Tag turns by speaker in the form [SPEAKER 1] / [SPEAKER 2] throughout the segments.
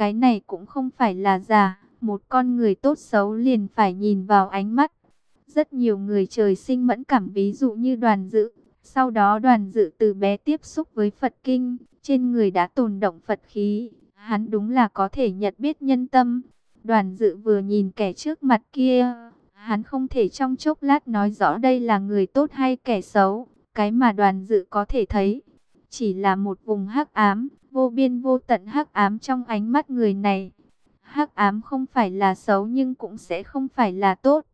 [SPEAKER 1] Cái này cũng không phải là giả, một con người tốt xấu liền phải nhìn vào ánh mắt. Rất nhiều người trời sinh mẫn cảm ví dụ như đoàn dự. Sau đó đoàn dự từ bé tiếp xúc với Phật Kinh, trên người đã tồn động Phật khí. Hắn đúng là có thể nhận biết nhân tâm. Đoàn dự vừa nhìn kẻ trước mặt kia, hắn không thể trong chốc lát nói rõ đây là người tốt hay kẻ xấu. Cái mà đoàn dự có thể thấy, chỉ là một vùng hắc ám, vô biên vô tận hắc ám trong ánh mắt người này. Hắc ám không phải là xấu nhưng cũng sẽ không phải là tốt.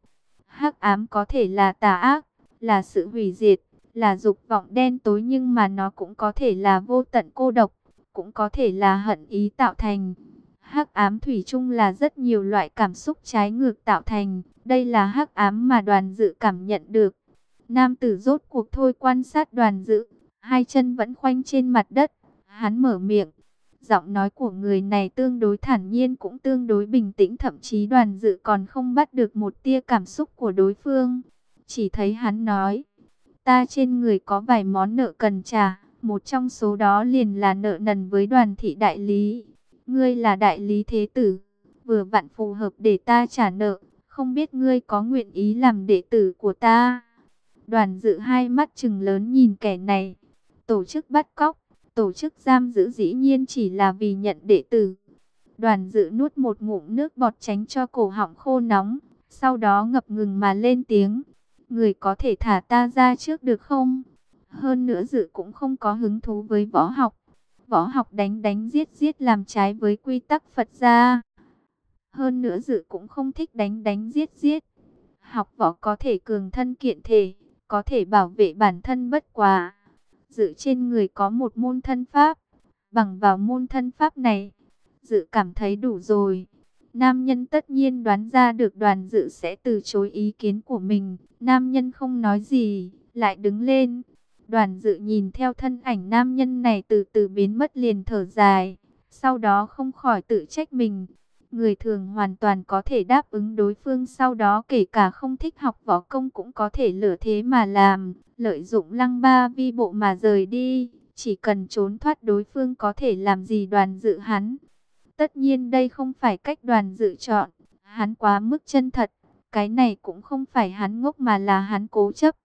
[SPEAKER 1] Hắc ám có thể là tà ác, là sự hủy diệt, là dục vọng đen tối nhưng mà nó cũng có thể là vô tận cô độc, cũng có thể là hận ý tạo thành. Hắc ám thủy chung là rất nhiều loại cảm xúc trái ngược tạo thành, đây là hắc ám mà đoàn dự cảm nhận được. Nam tử rốt cuộc thôi quan sát đoàn dự, hai chân vẫn khoanh trên mặt đất, hắn mở miệng. Giọng nói của người này tương đối thản nhiên cũng tương đối bình tĩnh thậm chí đoàn dự còn không bắt được một tia cảm xúc của đối phương. Chỉ thấy hắn nói, ta trên người có vài món nợ cần trả, một trong số đó liền là nợ nần với đoàn thị đại lý. Ngươi là đại lý thế tử, vừa vặn phù hợp để ta trả nợ, không biết ngươi có nguyện ý làm đệ tử của ta. Đoàn dự hai mắt trừng lớn nhìn kẻ này, tổ chức bắt cóc, tổ chức giam giữ dĩ nhiên chỉ là vì nhận đệ tử. Đoàn dự nuốt một ngụm nước bọt tránh cho cổ họng khô nóng, sau đó ngập ngừng mà lên tiếng. Người có thể thả ta ra trước được không? Hơn nữa dự cũng không có hứng thú với võ học. Võ học đánh đánh giết giết làm trái với quy tắc Phật gia. Hơn nữa dự cũng không thích đánh đánh giết giết. Học võ có thể cường thân kiện thể, có thể bảo vệ bản thân bất quá. Dự trên người có một môn thân pháp. Bằng vào môn thân pháp này, dự cảm thấy đủ rồi. Nam nhân tất nhiên đoán ra được đoàn dự sẽ từ chối ý kiến của mình. Nam nhân không nói gì, lại đứng lên. Đoàn dự nhìn theo thân ảnh nam nhân này từ từ biến mất liền thở dài. Sau đó không khỏi tự trách mình. Người thường hoàn toàn có thể đáp ứng đối phương sau đó kể cả không thích học võ công cũng có thể lửa thế mà làm. Lợi dụng lăng ba vi bộ mà rời đi. Chỉ cần trốn thoát đối phương có thể làm gì đoàn dự hắn. Tất nhiên đây không phải cách đoàn dự chọn. Hắn quá mức chân thật. Cái này cũng không phải hắn ngốc mà là hắn cố chấp.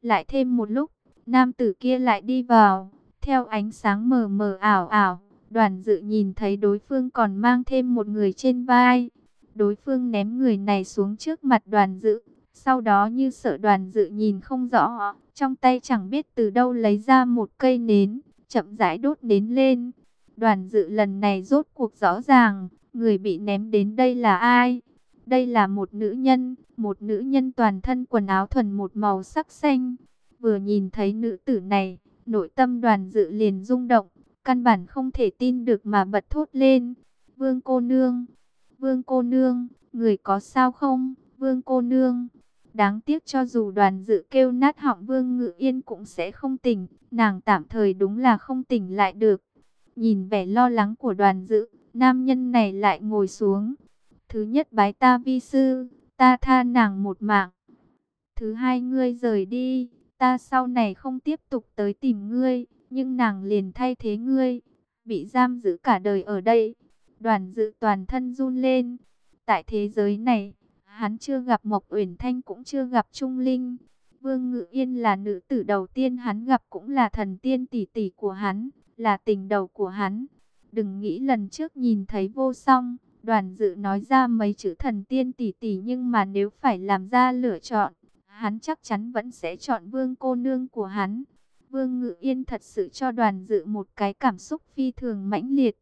[SPEAKER 1] Lại thêm một lúc, nam tử kia lại đi vào. Theo ánh sáng mờ mờ ảo ảo, đoàn dự nhìn thấy đối phương còn mang thêm một người trên vai. Đối phương ném người này xuống trước mặt đoàn dự. Sau đó như sợ đoàn dự nhìn không rõ, trong tay chẳng biết từ đâu lấy ra một cây nến, chậm rãi đốt nến lên. Đoàn dự lần này rốt cuộc rõ ràng, người bị ném đến đây là ai? Đây là một nữ nhân, một nữ nhân toàn thân quần áo thuần một màu sắc xanh. Vừa nhìn thấy nữ tử này, nội tâm đoàn dự liền rung động, căn bản không thể tin được mà bật thốt lên. Vương cô nương, vương cô nương, người có sao không, vương cô nương. Đáng tiếc cho dù đoàn dự kêu nát họng vương ngự yên cũng sẽ không tỉnh, nàng tạm thời đúng là không tỉnh lại được. Nhìn vẻ lo lắng của đoàn dự, nam nhân này lại ngồi xuống. Thứ nhất bái ta vi sư, ta tha nàng một mạng. Thứ hai ngươi rời đi, ta sau này không tiếp tục tới tìm ngươi, nhưng nàng liền thay thế ngươi, bị giam giữ cả đời ở đây. Đoàn dự toàn thân run lên. Tại thế giới này, hắn chưa gặp Mộc Uyển Thanh cũng chưa gặp Trung Linh. Vương Ngự Yên là nữ tử đầu tiên hắn gặp cũng là thần tiên tỷ tỷ của hắn, là tình đầu của hắn. Đừng nghĩ lần trước nhìn thấy vô song, đoàn dự nói ra mấy chữ thần tiên tỷ tỷ nhưng mà nếu phải làm ra lựa chọn, hắn chắc chắn vẫn sẽ chọn vương cô nương của hắn. Vương Ngự Yên thật sự cho đoàn dự một cái cảm xúc phi thường mãnh liệt.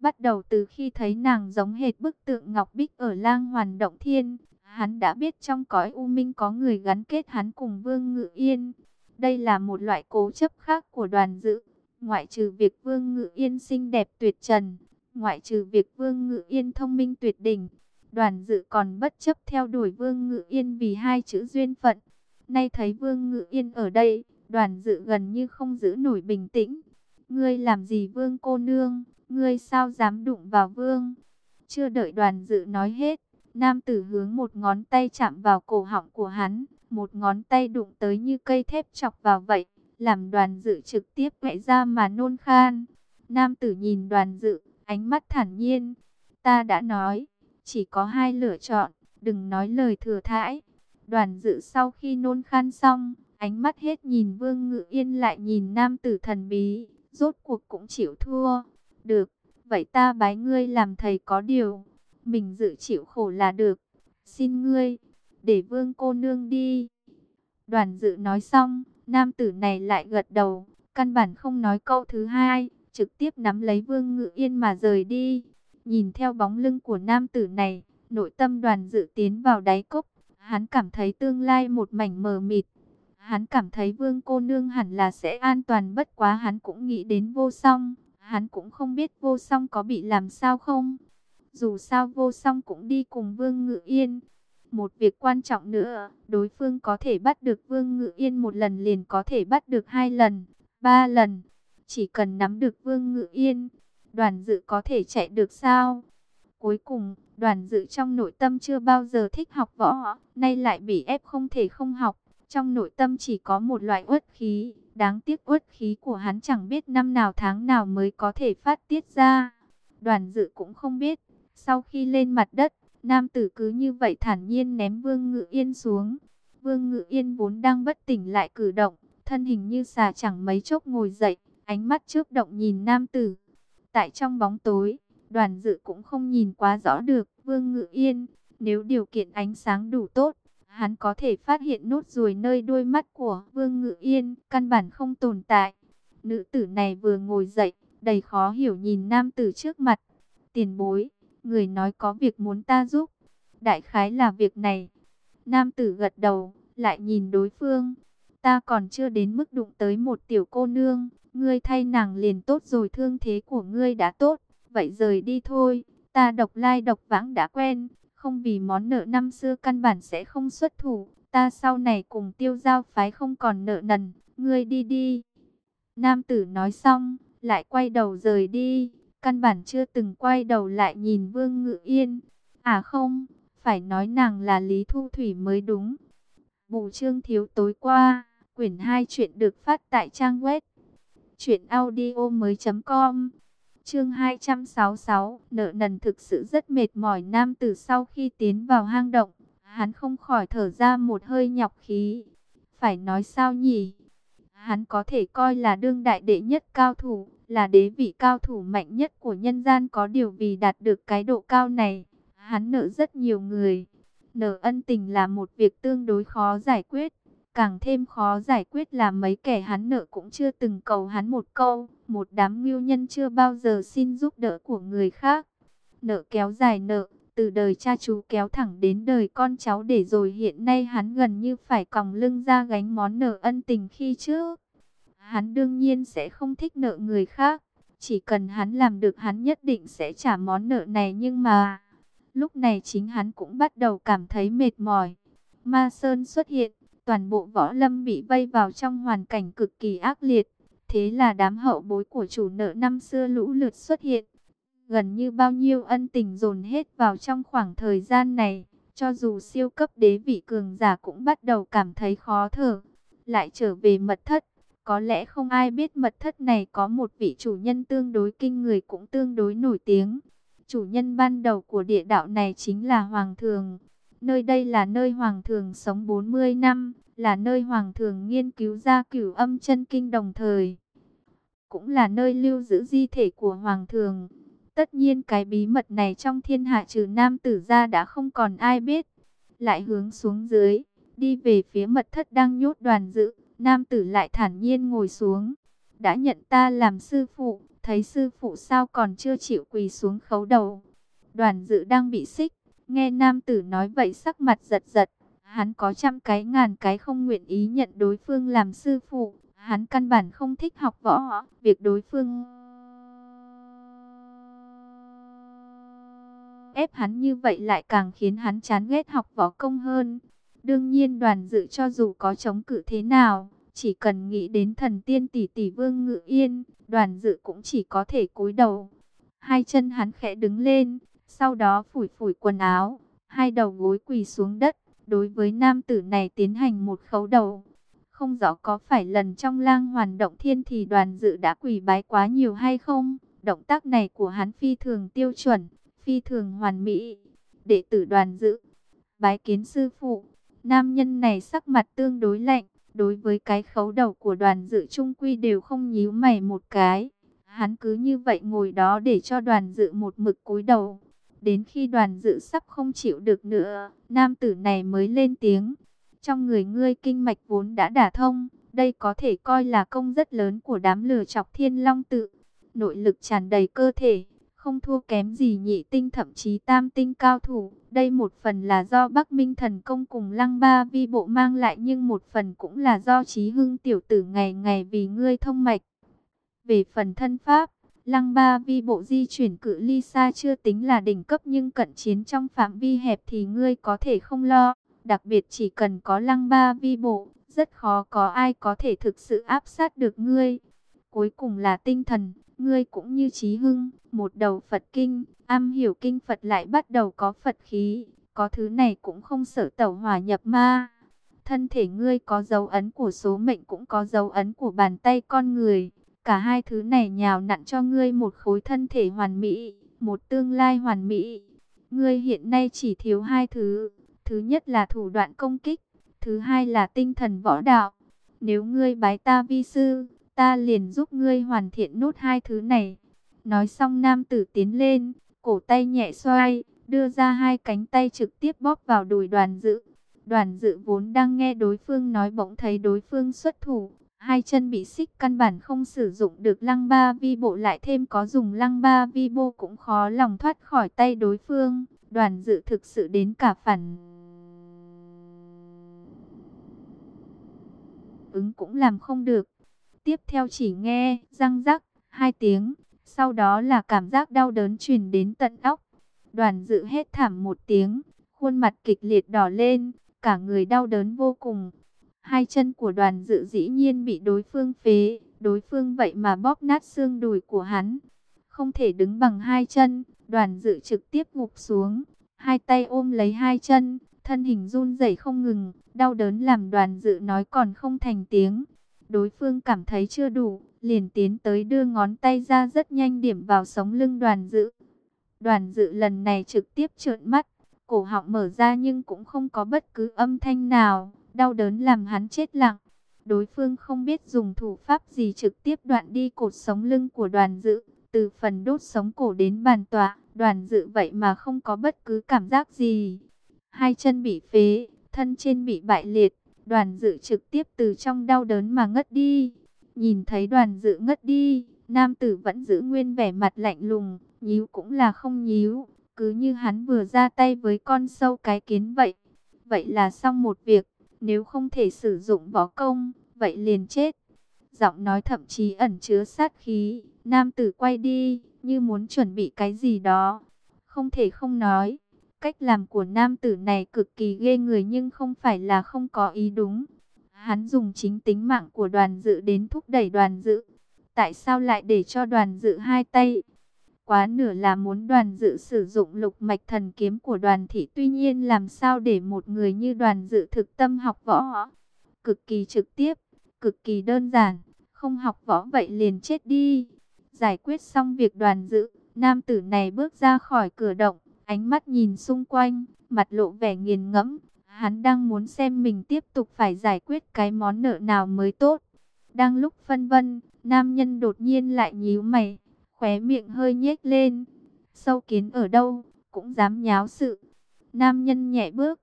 [SPEAKER 1] Bắt đầu từ khi thấy nàng giống hệt bức tượng Ngọc Bích ở lang hoàn động thiên, hắn đã biết trong cõi u minh có người gắn kết hắn cùng Vương Ngự Yên. Đây là một loại cố chấp khác của đoàn dự. Ngoại trừ việc Vương Ngự Yên xinh đẹp tuyệt trần, ngoại trừ việc Vương Ngự Yên thông minh tuyệt đỉnh, đoàn dự còn bất chấp theo đuổi Vương Ngự Yên vì hai chữ duyên phận. Nay thấy Vương Ngự Yên ở đây, đoàn dự gần như không giữ nổi bình tĩnh. Ngươi làm gì Vương cô nương, ngươi sao dám đụng vào Vương? Chưa đợi đoàn dự nói hết, nam tử hướng một ngón tay chạm vào cổ họng của hắn, một ngón tay đụng tới như cây thép chọc vào vậy làm đoàn dự trực tiếp quẹ ra mà nôn khan. Nam tử nhìn đoàn dự, ánh mắt thản nhiên. Ta đã nói, chỉ có hai lựa chọn, đừng nói lời thừa thãi. Đoàn dự sau khi nôn khan xong, ánh mắt hết nhìn Vương Ngự Yên lại nhìn nam tử thần bí, rốt cuộc cũng chịu thua. Được, vậy ta bái ngươi làm thầy có điều, mình dự chịu khổ là được. Xin ngươi, để Vương cô nương đi. Đoàn dự nói xong, nam tử này lại gật đầu, căn bản không nói câu thứ hai, trực tiếp nắm lấy Vương Ngự Yên mà rời đi. Nhìn theo bóng lưng của nam tử này, nội tâm đoàn dự tiến vào đáy cốc, hắn cảm thấy tương lai một mảnh mờ mịt. Hắn cảm thấy vương cô nương hẳn là sẽ an toàn bất quá hắn cũng nghĩ đến vô song. Hắn cũng không biết vô song có bị làm sao không. Dù sao vô song cũng đi cùng vương ngự yên. Một việc quan trọng nữa, đối phương có thể bắt được vương ngự yên một lần liền có thể bắt được hai lần, ba lần. Chỉ cần nắm được vương ngự yên, đoàn dự có thể chạy được sao? Cuối cùng, đoàn dự trong nội tâm chưa bao giờ thích học võ, nay lại bị ép không thể không học. Trong nội tâm chỉ có một loại uất khí, đáng tiếc uất khí của hắn chẳng biết năm nào tháng nào mới có thể phát tiết ra. Đoàn dự cũng không biết, sau khi lên mặt đất, nam tử cứ như vậy thản nhiên ném Vương Ngự Yên xuống. Vương Ngự Yên vốn đang bất tỉnh lại cử động, thân hình như xà chẳng mấy chốc ngồi dậy, ánh mắt trước động nhìn nam tử. Tại trong bóng tối, đoàn dự cũng không nhìn quá rõ được Vương Ngự Yên. Nếu điều kiện ánh sáng đủ tốt, hắn có thể phát hiện nốt ruồi nơi đôi mắt của Vương Ngự Yên, căn bản không tồn tại. Nữ tử này vừa ngồi dậy, đầy khó hiểu nhìn nam tử trước mặt. Tiền bối, người nói có việc muốn ta giúp. Đại khái là việc này. Nam tử gật đầu, lại nhìn đối phương. Ta còn chưa đến mức đụng tới một tiểu cô nương, ngươi thay nàng liền tốt rồi thương thế của ngươi đã tốt, vậy rời đi thôi, ta độc lai độc vãng đã quen, không vì món nợ năm xưa căn bản sẽ không xuất thủ, ta sau này cùng tiêu giao phái không còn nợ nần, ngươi đi đi. Nam tử nói xong, lại quay đầu rời đi, căn bản chưa từng quay đầu lại nhìn Vương Ngự Yên. À không, phải nói nàng là Lý Thu Thủy mới đúng. Bù trương thiếu tối qua, quyển 2 chuyện được phát tại trang web truyện audio mới com Chương 266, nợ nần thực sự rất mệt mỏi nam tử sau khi tiến vào hang động, hắn không khỏi thở ra một hơi nhọc khí. Phải nói sao nhỉ? Hắn có thể coi là đương đại đệ nhất cao thủ, là đế vị cao thủ mạnh nhất của nhân gian có điều vì đạt được cái độ cao này, hắn nợ rất nhiều người. Nợ ân tình là một việc tương đối khó giải quyết. Càng thêm khó giải quyết là mấy kẻ hắn nợ cũng chưa từng cầu hắn một câu. Một đám ngưu nhân chưa bao giờ xin giúp đỡ của người khác. Nợ kéo dài nợ, từ đời cha chú kéo thẳng đến đời con cháu để rồi hiện nay hắn gần như phải còng lưng ra gánh món nợ ân tình khi trước. Hắn đương nhiên sẽ không thích nợ người khác. Chỉ cần hắn làm được hắn nhất định sẽ trả món nợ này nhưng mà... Lúc này chính hắn cũng bắt đầu cảm thấy mệt mỏi. Ma Sơn xuất hiện, toàn bộ võ lâm bị vây vào trong hoàn cảnh cực kỳ ác liệt. Thế là đám hậu bối của chủ nợ năm xưa lũ lượt xuất hiện. Gần như bao nhiêu ân tình dồn hết vào trong khoảng thời gian này. Cho dù siêu cấp đế vị cường giả cũng bắt đầu cảm thấy khó thở. Lại trở về mật thất. Có lẽ không ai biết mật thất này có một vị chủ nhân tương đối kinh người cũng tương đối nổi tiếng. Chủ nhân ban đầu của địa đạo này chính là Hoàng Thường. Nơi đây là nơi Hoàng Thường sống 40 năm, là nơi Hoàng Thường nghiên cứu ra cửu âm chân kinh đồng thời. Cũng là nơi lưu giữ di thể của Hoàng Thường. Tất nhiên cái bí mật này trong thiên hạ trừ nam tử ra đã không còn ai biết. Lại hướng xuống dưới, đi về phía mật thất đang nhốt đoàn dự. Nam tử lại thản nhiên ngồi xuống. Đã nhận ta làm sư phụ, thấy sư phụ sao còn chưa chịu quỳ xuống khấu đầu. Đoàn dự đang bị xích, nghe nam tử nói vậy sắc mặt giật giật. Hắn có trăm cái ngàn cái không nguyện ý nhận đối phương làm sư phụ. Hắn căn bản không thích học võ, việc đối phương... ép hắn như vậy lại càng khiến hắn chán ghét học võ công hơn. Đương nhiên đoàn dự cho dù có chống cự thế nào, chỉ cần nghĩ đến thần tiên tỷ tỷ vương ngự yên, đoàn dự cũng chỉ có thể cúi đầu. Hai chân hắn khẽ đứng lên, sau đó phủi phủi quần áo, hai đầu gối quỳ xuống đất, đối với nam tử này tiến hành một khấu đầu. Không rõ có phải lần trong lang hoàn động thiên thì đoàn dự đã quỳ bái quá nhiều hay không, động tác này của hắn phi thường tiêu chuẩn, phi thường hoàn mỹ. Đệ tử đoàn dự, bái kiến sư phụ, nam nhân này sắc mặt tương đối lạnh, đối với cái khấu đầu của đoàn dự trung quy đều không nhíu mày một cái. Hắn cứ như vậy ngồi đó để cho đoàn dự một mực cúi đầu. Đến khi đoàn dự sắp không chịu được nữa, nam tử này mới lên tiếng. Trong người ngươi kinh mạch vốn đã đả thông, đây có thể coi là công rất lớn của đám lừa chọc thiên long tự. Nội lực tràn đầy cơ thể, không thua kém gì nhị tinh thậm chí tam tinh cao thủ. Đây một phần là do Bắc Minh thần công cùng lăng ba vi bộ mang lại nhưng một phần cũng là do trí hưng tiểu tử ngày ngày vì ngươi thông mạch. Về phần thân pháp, lăng ba vi bộ di chuyển cự ly xa chưa tính là đỉnh cấp nhưng cận chiến trong phạm vi hẹp thì ngươi có thể không lo. Đặc biệt chỉ cần có lăng ba vi bộ, rất khó có ai có thể thực sự áp sát được ngươi. Cuối cùng là tinh thần, ngươi cũng như trí hưng, một đầu Phật kinh, am hiểu kinh Phật lại bắt đầu có Phật khí, có thứ này cũng không sợ tẩu hỏa nhập ma. Thân thể ngươi có dấu ấn của số mệnh cũng có dấu ấn của bàn tay con người. Cả hai thứ này nhào nặn cho ngươi một khối thân thể hoàn mỹ, một tương lai hoàn mỹ. Ngươi hiện nay chỉ thiếu hai thứ. Thứ nhất là thủ đoạn công kích, thứ hai là tinh thần võ đạo. Nếu ngươi bái ta vi sư, ta liền giúp ngươi hoàn thiện nốt hai thứ này. Nói xong nam tử tiến lên, cổ tay nhẹ xoay, đưa ra hai cánh tay trực tiếp bóp vào đùi đoàn dự. Đoàn dự vốn đang nghe đối phương nói bỗng thấy đối phương xuất thủ, hai chân bị xích căn bản không sử dụng được lăng ba vi bộ lại thêm có dùng lăng ba vi bộ cũng khó lòng thoát khỏi tay đối phương. Đoàn dự thực sự đến cả phản ứng cũng làm không được. Tiếp theo chỉ nghe răng rắc hai tiếng, sau đó là cảm giác đau đớn truyền đến tận óc. Đoàn dự hết thảm một tiếng, khuôn mặt kịch liệt đỏ lên, cả người đau đớn vô cùng. Hai chân của đoàn dự dĩ nhiên bị đối phương phế, đối phương vậy mà bóp nát xương đùi của hắn. Không thể đứng bằng hai chân, đoàn dự trực tiếp gục xuống, hai tay ôm lấy hai chân, thân hình run rẩy không ngừng, đau đớn làm đoàn dự nói còn không thành tiếng. Đối phương cảm thấy chưa đủ, liền tiến tới đưa ngón tay ra rất nhanh điểm vào sống lưng đoàn dự. Đoàn dự lần này trực tiếp trợn mắt, cổ họng mở ra nhưng cũng không có bất cứ âm thanh nào, đau đớn làm hắn chết lặng. Đối phương không biết dùng thủ pháp gì trực tiếp đoạn đi cột sống lưng của đoàn dự, từ phần đốt sống cổ đến bàn tọa, đoàn dự vậy mà không có bất cứ cảm giác gì. Hai chân bị phế, thân trên bị bại liệt, đoàn dự trực tiếp từ trong đau đớn mà ngất đi. Nhìn thấy đoàn dự ngất đi, nam tử vẫn giữ nguyên vẻ mặt lạnh lùng, nhíu cũng là không nhíu, cứ như hắn vừa ra tay với con sâu cái kiến vậy. Vậy là xong một việc, nếu không thể sử dụng võ công, vậy liền chết. Giọng nói thậm chí ẩn chứa sát khí, nam tử quay đi, như muốn chuẩn bị cái gì đó. Không thể không nói, cách làm của nam tử này cực kỳ ghê người nhưng không phải là không có ý đúng. Hắn dùng chính tính mạng của đoàn dự đến thúc đẩy đoàn dự. Tại sao lại để cho đoàn dự hai tay? Quá nửa là muốn đoàn dự sử dụng lục mạch thần kiếm của đoàn thị. Tuy nhiên làm sao để một người như đoàn dự thực tâm học võ? Cực kỳ trực tiếp, cực kỳ đơn giản. Không học võ vậy liền chết đi. Giải quyết xong việc đoàn dự, nam tử này bước ra khỏi cửa động, ánh mắt nhìn xung quanh, mặt lộ vẻ nghiền ngẫm. Hắn đang muốn xem mình tiếp tục phải giải quyết cái món nợ nào mới tốt. Đang lúc phân vân, nam nhân đột nhiên lại nhíu mày, khóe miệng hơi nhếch lên. Sâu kiến ở đâu, cũng dám nháo sự. Nam nhân nhẹ bước,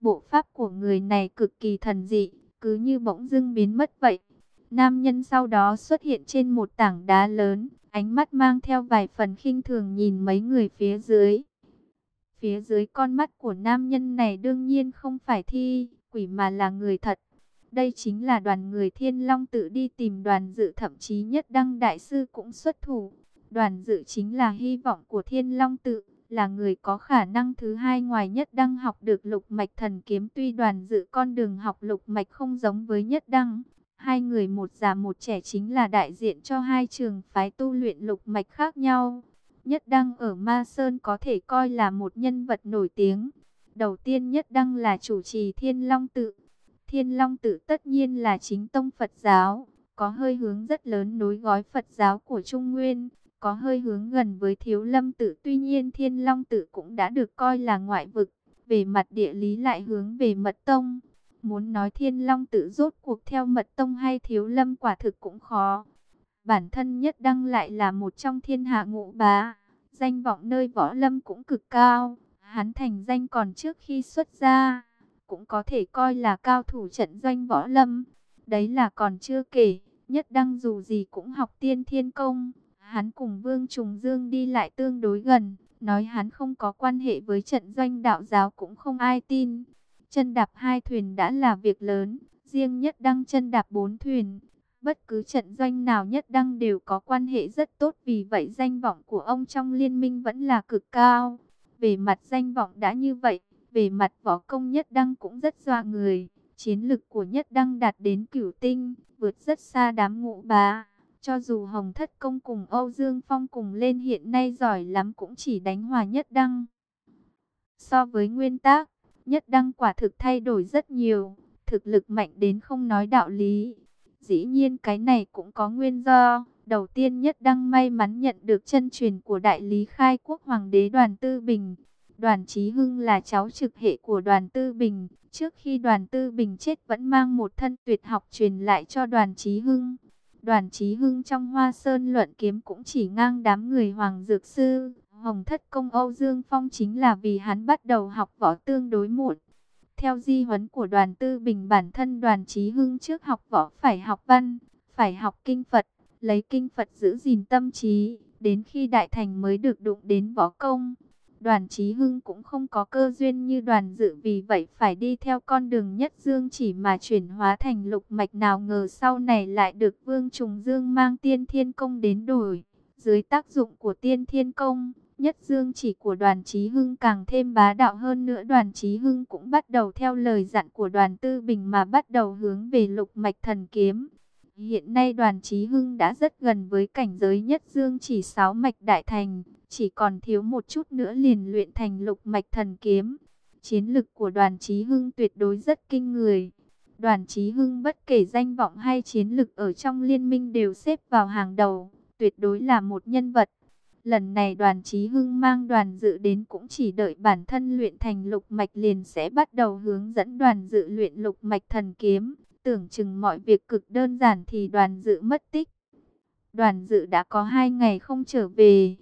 [SPEAKER 1] bộ pháp của người này cực kỳ thần dị, cứ như bỗng dưng biến mất vậy. Nam nhân sau đó xuất hiện trên một tảng đá lớn, ánh mắt mang theo vài phần khinh thường nhìn mấy người phía dưới. Phía dưới con mắt của nam nhân này đương nhiên không phải thi, quỷ mà là người thật. Đây chính là đoàn người thiên long tự đi tìm đoàn dự thậm chí nhất đăng đại sư cũng xuất thủ. Đoàn dự chính là hy vọng của thiên long tự, là người có khả năng thứ hai ngoài nhất đăng học được lục mạch thần kiếm. Tuy đoàn dự con đường học lục mạch không giống với nhất đăng, hai người một già một trẻ chính là đại diện cho hai trường phái tu luyện lục mạch khác nhau. Nhất Đăng ở Ma Sơn có thể coi là một nhân vật nổi tiếng. Đầu tiên Nhất Đăng là chủ trì Thiên Long Tự. Thiên Long Tự tất nhiên là chính tông Phật giáo, có hơi hướng rất lớn nối gói Phật giáo của Trung Nguyên có hơi hướng gần với thiếu lâm tự. Tuy nhiên thiên long tự cũng đã được coi là ngoại vực, về mặt địa lý lại hướng về mật tông. Muốn nói thiên long tự rốt cuộc theo mật tông hay thiếu lâm quả thực cũng khó. Bản thân nhất đăng lại là một trong thiên hạ ngũ bá, danh vọng nơi võ lâm cũng cực cao. Hắn thành danh còn trước khi xuất gia, cũng có thể coi là cao thủ trận doanh võ lâm. Đấy là còn chưa kể, nhất đăng dù gì cũng học tiên thiên công. Hắn cùng Vương Trùng Dương đi lại tương đối gần, nói hắn không có quan hệ với trận doanh đạo giáo cũng không ai tin. Chân đạp hai thuyền đã là việc lớn, riêng nhất đăng chân đạp bốn thuyền. Bất cứ trận doanh nào nhất đăng đều có quan hệ rất tốt vì vậy danh vọng của ông trong liên minh vẫn là cực cao. Về mặt danh vọng đã như vậy, về mặt võ công nhất đăng cũng rất doa người. Chiến lực của nhất đăng đạt đến cửu tinh, vượt rất xa đám ngũ bá. Cho dù Hồng Thất Công cùng Âu Dương Phong cùng lên hiện nay giỏi lắm cũng chỉ đánh hòa nhất đăng. So với nguyên tác, nhất đăng quả thực thay đổi rất nhiều, thực lực mạnh đến không nói đạo lý. Dĩ nhiên cái này cũng có nguyên do. Đầu tiên nhất đăng may mắn nhận được chân truyền của đại lý khai quốc hoàng đế đoàn Tư Bình. Đoàn Chí Hưng là cháu trực hệ của đoàn Tư Bình. Trước khi đoàn Tư Bình chết vẫn mang một thân tuyệt học truyền lại cho đoàn Chí Hưng. Đoàn trí Hưng trong Hoa Sơn luận kiếm cũng chỉ ngang đám người Hoàng Dược Sư. Hồng Thất Công Âu Dương Phong chính là vì hắn bắt đầu học võ tương đối muộn. Theo di huấn của đoàn Tư Bình bản thân đoàn trí Hưng trước học võ phải học văn, phải học kinh Phật, lấy kinh Phật giữ gìn tâm trí, đến khi đại thành mới được đụng đến võ công. Đoàn Chí Hưng cũng không có cơ duyên như đoàn dự vì vậy phải đi theo con đường nhất dương chỉ mà chuyển hóa thành lục mạch nào ngờ sau này lại được Vương Trùng Dương mang tiên thiên công đến đổi. Dưới tác dụng của tiên thiên công, nhất dương chỉ của đoàn Chí Hưng càng thêm bá đạo hơn nữa đoàn Chí Hưng cũng bắt đầu theo lời dặn của đoàn Tư Bình mà bắt đầu hướng về lục mạch thần kiếm. Hiện nay đoàn Chí Hưng đã rất gần với cảnh giới nhất dương chỉ sáu mạch đại thành, chỉ còn thiếu một chút nữa liền luyện thành lục mạch thần kiếm. Chiến lực của đoàn Chí Hưng tuyệt đối rất kinh người. Đoàn Chí Hưng bất kể danh vọng hay chiến lực ở trong liên minh đều xếp vào hàng đầu, tuyệt đối là một nhân vật. Lần này đoàn Chí Hưng mang đoàn dự đến cũng chỉ đợi bản thân luyện thành lục mạch liền sẽ bắt đầu hướng dẫn đoàn dự luyện lục mạch thần kiếm. Tưởng chừng mọi việc cực đơn giản thì đoàn dự mất tích. Đoàn dự đã có hai ngày không trở về.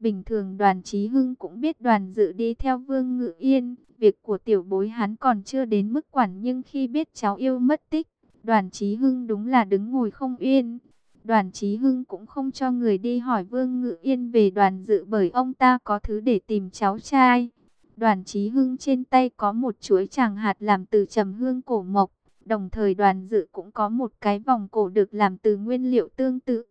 [SPEAKER 1] Bình thường đoàn Chí Hưng cũng biết đoàn dự đi theo Vương Ngự Yên. Việc của tiểu bối hắn còn chưa đến mức quản nhưng khi biết cháu yêu mất tích, đoàn Chí Hưng đúng là đứng ngồi không yên. Đoàn Chí Hưng cũng không cho người đi hỏi Vương Ngự Yên về đoàn dự bởi ông ta có thứ để tìm cháu trai. Đoàn Chí Hưng trên tay có một chuỗi tràng hạt làm từ trầm hương cổ mộc. Đồng thời đoàn dự cũng có một cái vòng cổ được làm từ nguyên liệu tương tự.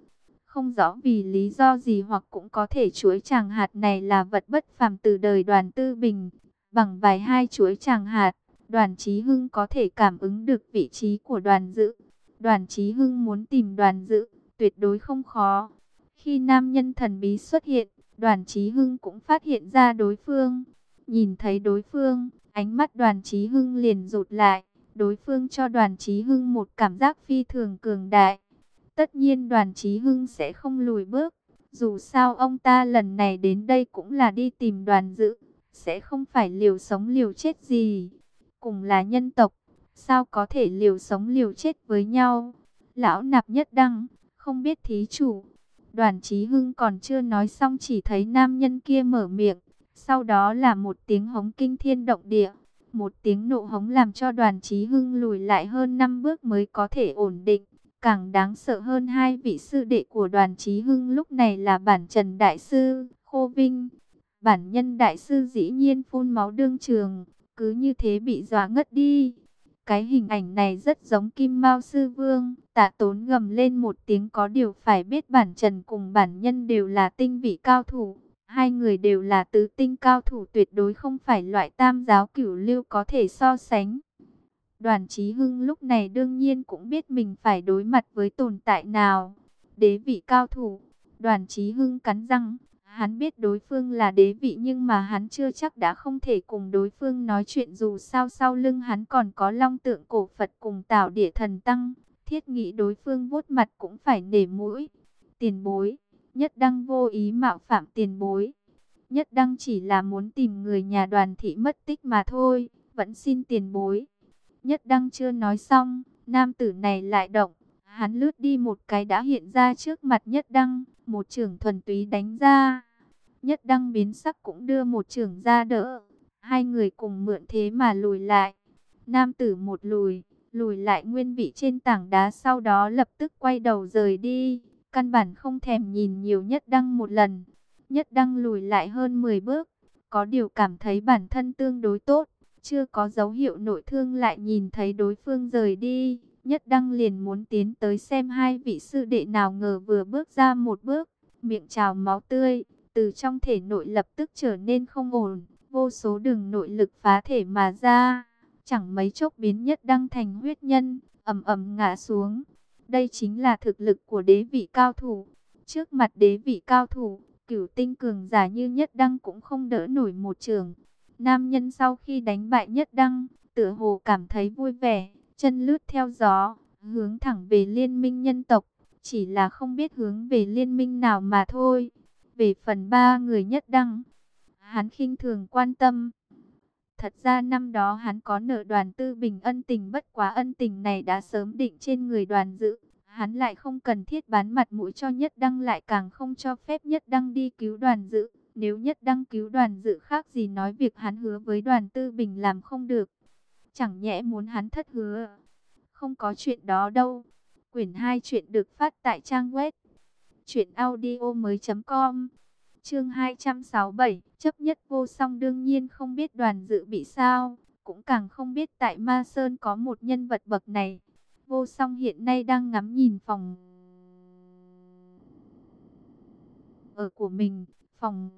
[SPEAKER 1] Không rõ vì lý do gì hoặc cũng có thể chuối tràng hạt này là vật bất phàm từ đời đoàn tư bình. Bằng vài hai chuối tràng hạt, đoàn trí hưng có thể cảm ứng được vị trí của đoàn dự. Đoàn trí hưng muốn tìm đoàn dự, tuyệt đối không khó. Khi nam nhân thần bí xuất hiện, đoàn trí hưng cũng phát hiện ra đối phương. Nhìn thấy đối phương, ánh mắt đoàn trí hưng liền rụt lại đối phương cho đoàn trí Hưng một cảm giác phi thường cường đại. Tất nhiên đoàn Chí Hưng sẽ không lùi bước, dù sao ông ta lần này đến đây cũng là đi tìm đoàn dự, sẽ không phải liều sống liều chết gì. Cùng là nhân tộc, sao có thể liều sống liều chết với nhau? Lão nạp nhất đăng, không biết thí chủ. Đoàn Chí Hưng còn chưa nói xong chỉ thấy nam nhân kia mở miệng, sau đó là một tiếng hống kinh thiên động địa. Một tiếng nộ hống làm cho đoàn trí hưng lùi lại hơn 5 bước mới có thể ổn định. Càng đáng sợ hơn hai vị sư đệ của đoàn trí hưng lúc này là bản trần đại sư, khô vinh. Bản nhân đại sư dĩ nhiên phun máu đương trường, cứ như thế bị dọa ngất đi. Cái hình ảnh này rất giống Kim Mao Sư Vương, tạ tốn gầm lên một tiếng có điều phải biết bản trần cùng bản nhân đều là tinh vị cao thủ. Hai người đều là tứ tinh cao thủ tuyệt đối không phải loại tam giáo cửu lưu có thể so sánh. Đoàn Chí Hưng lúc này đương nhiên cũng biết mình phải đối mặt với tồn tại nào. Đế vị cao thủ, đoàn Chí Hưng cắn răng, hắn biết đối phương là đế vị nhưng mà hắn chưa chắc đã không thể cùng đối phương nói chuyện dù sao sau lưng hắn còn có long tượng cổ Phật cùng tạo địa thần tăng. Thiết nghĩ đối phương vuốt mặt cũng phải nể mũi. Tiền bối, Nhất Đăng vô ý mạo phạm tiền bối. Nhất Đăng chỉ là muốn tìm người nhà đoàn thị mất tích mà thôi, vẫn xin tiền bối. Nhất Đăng chưa nói xong, nam tử này lại động. Hắn lướt đi một cái đã hiện ra trước mặt Nhất Đăng, một trường thuần túy đánh ra. Nhất Đăng biến sắc cũng đưa một trường ra đỡ. Hai người cùng mượn thế mà lùi lại. Nam tử một lùi, lùi lại nguyên vị trên tảng đá sau đó lập tức quay đầu rời đi. Căn bản không thèm nhìn nhiều Nhất Đăng một lần. Nhất Đăng lùi lại hơn 10 bước, có điều cảm thấy bản thân tương đối tốt. Chưa có dấu hiệu nội thương lại nhìn thấy đối phương rời đi. Nhất Đăng liền muốn tiến tới xem hai vị sư đệ nào ngờ vừa bước ra một bước, miệng trào máu tươi, từ trong thể nội lập tức trở nên không ổn, vô số đường nội lực phá thể mà ra, chẳng mấy chốc biến Nhất Đăng thành huyết nhân, ầm ầm ngã xuống. Đây chính là thực lực của đế vị cao thủ. Trước mặt đế vị cao thủ, cửu tinh cường giả như Nhất Đăng cũng không đỡ nổi một trường. Nam nhân sau khi đánh bại Nhất Đăng, tựa hồ cảm thấy vui vẻ chân lướt theo gió, hướng thẳng về liên minh nhân tộc, chỉ là không biết hướng về liên minh nào mà thôi. Về phần ba người nhất đăng, hắn khinh thường quan tâm. Thật ra năm đó hắn có nợ đoàn tư bình ân tình bất quá ân tình này đã sớm định trên người đoàn dự. Hắn lại không cần thiết bán mặt mũi cho nhất đăng lại càng không cho phép nhất đăng đi cứu đoàn dự. Nếu nhất đăng cứu đoàn dự khác gì nói việc hắn hứa với đoàn tư bình làm không được. Chẳng nhẽ muốn hắn thất hứa. Không có chuyện đó đâu. Quyển 2 chuyện được phát tại trang web. Chuyện audio mới com. Chương 267. Chấp nhất vô song đương nhiên không biết đoàn dự bị sao. Cũng càng không biết tại Ma Sơn có một nhân vật bậc này. Vô song hiện nay đang ngắm nhìn phòng ở của mình. Phòng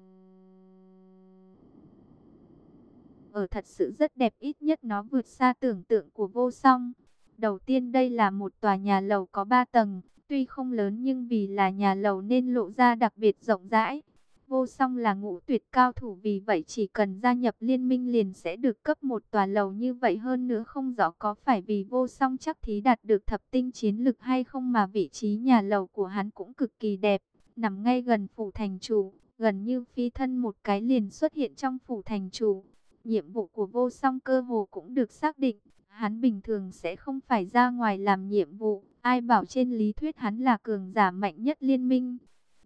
[SPEAKER 1] ở thật sự rất đẹp ít nhất nó vượt xa tưởng tượng của vô song. Đầu tiên đây là một tòa nhà lầu có 3 tầng, tuy không lớn nhưng vì là nhà lầu nên lộ ra đặc biệt rộng rãi. Vô song là ngũ tuyệt cao thủ vì vậy chỉ cần gia nhập liên minh liền sẽ được cấp một tòa lầu như vậy hơn nữa không rõ có phải vì vô song chắc thí đạt được thập tinh chiến lực hay không mà vị trí nhà lầu của hắn cũng cực kỳ đẹp, nằm ngay gần phủ thành chủ, gần như phi thân một cái liền xuất hiện trong phủ thành chủ. Nhiệm vụ của vô song cơ hồ cũng được xác định. Hắn bình thường sẽ không phải ra ngoài làm nhiệm vụ. Ai bảo trên lý thuyết hắn là cường giả mạnh nhất liên minh.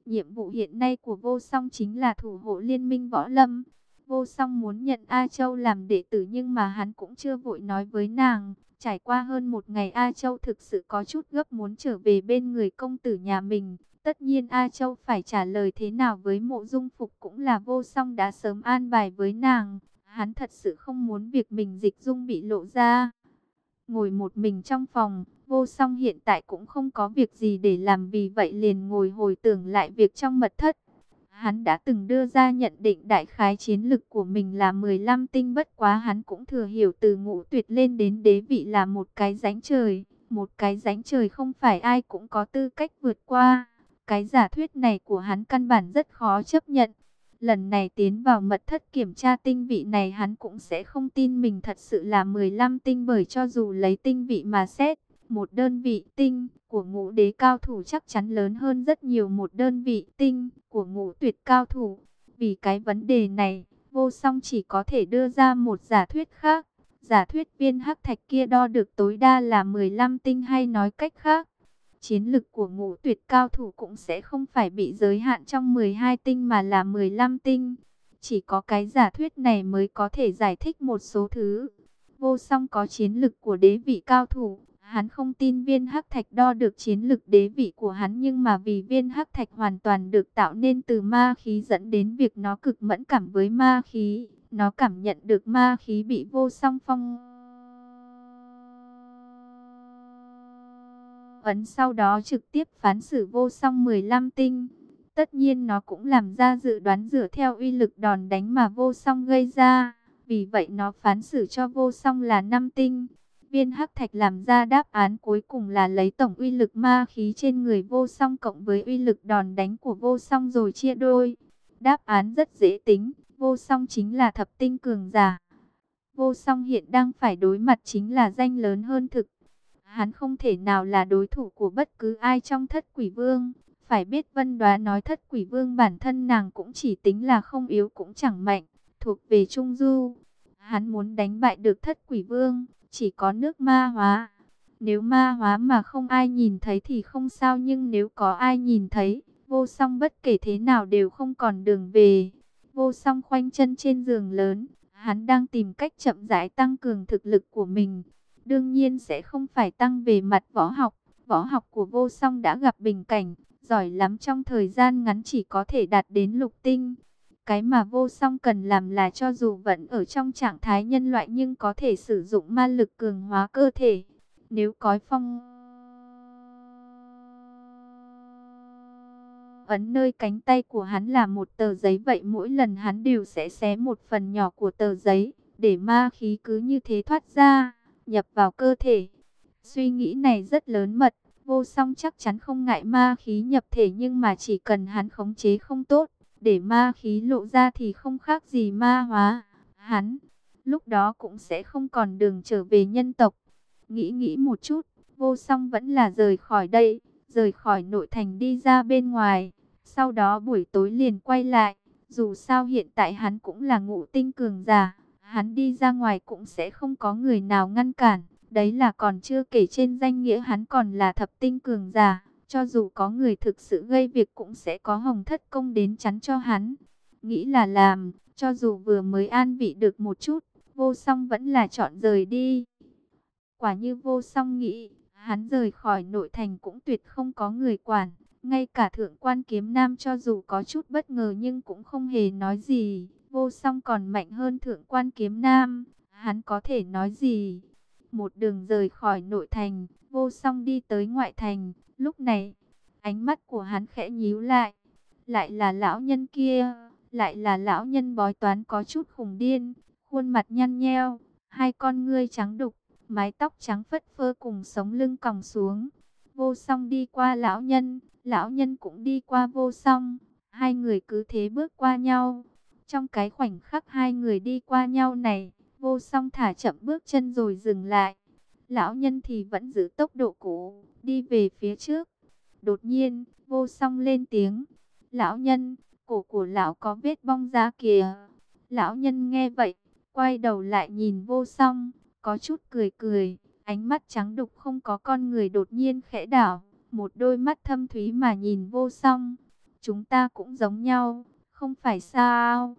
[SPEAKER 1] Nhiệm vụ hiện nay của vô song chính là thủ hộ liên minh võ lâm. Vô song muốn nhận A Châu làm đệ tử nhưng mà hắn cũng chưa vội nói với nàng. Trải qua hơn một ngày A Châu thực sự có chút gấp muốn trở về bên người công tử nhà mình. Tất nhiên A Châu phải trả lời thế nào với mộ dung phục cũng là vô song đã sớm an bài với nàng. Hắn thật sự không muốn việc mình dịch dung bị lộ ra. Ngồi một mình trong phòng, vô song hiện tại cũng không có việc gì để làm vì vậy liền ngồi hồi tưởng lại việc trong mật thất. Hắn đã từng đưa ra nhận định đại khái chiến lực của mình là 15 tinh bất quá hắn cũng thừa hiểu từ ngũ tuyệt lên đến đế vị là một cái ránh trời. Một cái ránh trời không phải ai cũng có tư cách vượt qua. Cái giả thuyết này của hắn căn bản rất khó chấp nhận. Lần này tiến vào mật thất kiểm tra tinh vị này hắn cũng sẽ không tin mình thật sự là 15 tinh bởi cho dù lấy tinh vị mà xét. Một đơn vị tinh của ngũ đế cao thủ chắc chắn lớn hơn rất nhiều một đơn vị tinh của ngũ tuyệt cao thủ. Vì cái vấn đề này, vô song chỉ có thể đưa ra một giả thuyết khác. Giả thuyết viên hắc thạch kia đo được tối đa là 15 tinh hay nói cách khác chiến lực của ngũ tuyệt cao thủ cũng sẽ không phải bị giới hạn trong 12 tinh mà là 15 tinh. Chỉ có cái giả thuyết này mới có thể giải thích một số thứ. Vô song có chiến lực của đế vị cao thủ, hắn không tin viên hắc thạch đo được chiến lực đế vị của hắn nhưng mà vì viên hắc thạch hoàn toàn được tạo nên từ ma khí dẫn đến việc nó cực mẫn cảm với ma khí, nó cảm nhận được ma khí bị vô song phong ấn sau đó trực tiếp phán xử vô song 15 tinh. Tất nhiên nó cũng làm ra dự đoán dựa theo uy lực đòn đánh mà vô song gây ra. Vì vậy nó phán xử cho vô song là 5 tinh. Viên hắc thạch làm ra đáp án cuối cùng là lấy tổng uy lực ma khí trên người vô song cộng với uy lực đòn đánh của vô song rồi chia đôi. Đáp án rất dễ tính, vô song chính là thập tinh cường giả. Vô song hiện đang phải đối mặt chính là danh lớn hơn thực hắn không thể nào là đối thủ của bất cứ ai trong thất quỷ vương. Phải biết vân đoá nói thất quỷ vương bản thân nàng cũng chỉ tính là không yếu cũng chẳng mạnh, thuộc về trung du. Hắn muốn đánh bại được thất quỷ vương, chỉ có nước ma hóa. Nếu ma hóa mà không ai nhìn thấy thì không sao nhưng nếu có ai nhìn thấy, vô song bất kể thế nào đều không còn đường về. Vô song khoanh chân trên giường lớn, hắn đang tìm cách chậm rãi tăng cường thực lực của mình. Đương nhiên sẽ không phải tăng về mặt võ học, võ học của vô song đã gặp bình cảnh, giỏi lắm trong thời gian ngắn chỉ có thể đạt đến lục tinh. Cái mà vô song cần làm là cho dù vẫn ở trong trạng thái nhân loại nhưng có thể sử dụng ma lực cường hóa cơ thể. Nếu cói phong ấn nơi cánh tay của hắn là một tờ giấy vậy mỗi lần hắn đều sẽ xé một phần nhỏ của tờ giấy, để ma khí cứ như thế thoát ra, nhập vào cơ thể. Suy nghĩ này rất lớn mật, vô song chắc chắn không ngại ma khí nhập thể nhưng mà chỉ cần hắn khống chế không tốt, để ma khí lộ ra thì không khác gì ma hóa. Hắn, lúc đó cũng sẽ không còn đường trở về nhân tộc. Nghĩ nghĩ một chút, vô song vẫn là rời khỏi đây, rời khỏi nội thành đi ra bên ngoài. Sau đó buổi tối liền quay lại, dù sao hiện tại hắn cũng là ngũ tinh cường giả, hắn đi ra ngoài cũng sẽ không có người nào ngăn cản. Đấy là còn chưa kể trên danh nghĩa hắn còn là thập tinh cường giả, cho dù có người thực sự gây việc cũng sẽ có hồng thất công đến chắn cho hắn. Nghĩ là làm, cho dù vừa mới an vị được một chút, vô song vẫn là chọn rời đi. Quả như vô song nghĩ, hắn rời khỏi nội thành cũng tuyệt không có người quản. Ngay cả thượng quan kiếm nam cho dù có chút bất ngờ nhưng cũng không hề nói gì. Vô song còn mạnh hơn thượng quan kiếm nam. Hắn có thể nói gì? Một đường rời khỏi nội thành, vô song đi tới ngoại thành. Lúc này, ánh mắt của hắn khẽ nhíu lại. Lại là lão nhân kia, lại là lão nhân bói toán có chút khùng điên. Khuôn mặt nhăn nheo, hai con ngươi trắng đục, mái tóc trắng phất phơ cùng sống lưng còng xuống. Vô song đi qua lão nhân, lão nhân cũng đi qua vô song. Hai người cứ thế bước qua nhau. Trong cái khoảnh khắc hai người đi qua nhau này, vô song thả chậm bước chân rồi dừng lại. Lão nhân thì vẫn giữ tốc độ cũ, đi về phía trước. Đột nhiên, vô song lên tiếng. Lão nhân, cổ của lão có vết bong ra kìa. Lão nhân nghe vậy, quay đầu lại nhìn vô song, có chút cười cười. Ánh mắt trắng đục không có con người đột nhiên khẽ đảo một đôi mắt thâm thúy mà nhìn vô song. Chúng ta cũng giống nhau, không phải sao?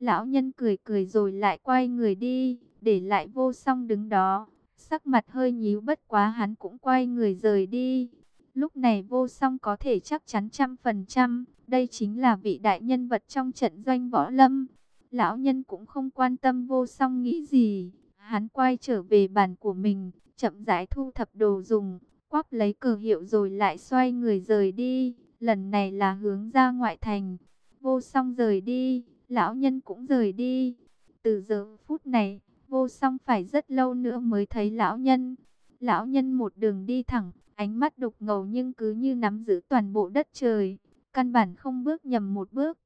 [SPEAKER 1] Lão nhân cười cười rồi lại quay người đi, để lại vô song đứng đó. Sắc mặt hơi nhíu bất quá hắn cũng quay người rời đi. Lúc này vô song có thể chắc chắn trăm phần trăm, đây chính là vị đại nhân vật trong trận doanh võ lâm. Lão nhân cũng không quan tâm vô song nghĩ gì, hắn quay trở về bàn của mình, chậm rãi thu thập đồ dùng, quắp lấy cờ hiệu rồi lại xoay người rời đi. Lần này là hướng ra ngoại thành. Vô song rời đi, lão nhân cũng rời đi. Từ giờ phút này, vô song phải rất lâu nữa mới thấy lão nhân. Lão nhân một đường đi thẳng, ánh mắt đục ngầu nhưng cứ như nắm giữ toàn bộ đất trời. Căn bản không bước nhầm một bước.